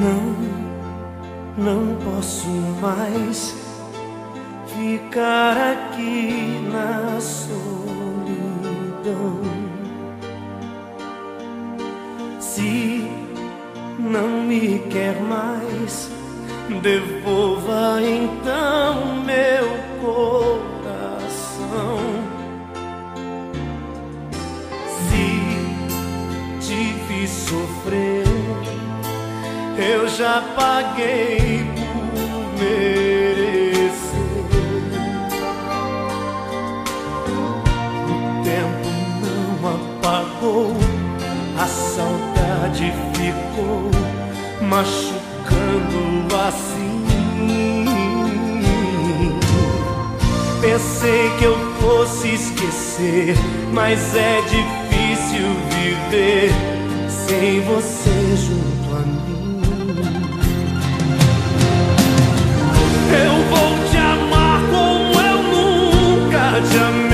Não, não posso mais ficar aqui na solidão. Se não me quer mais, devolva então meu coração. Se te fiz sofrer eu já paguei por merecer. O tempo não apagou, a saudade ficou machucando assim. Pensei que eu fosse esquecer, mas é difícil viver sem você junto a mim. such a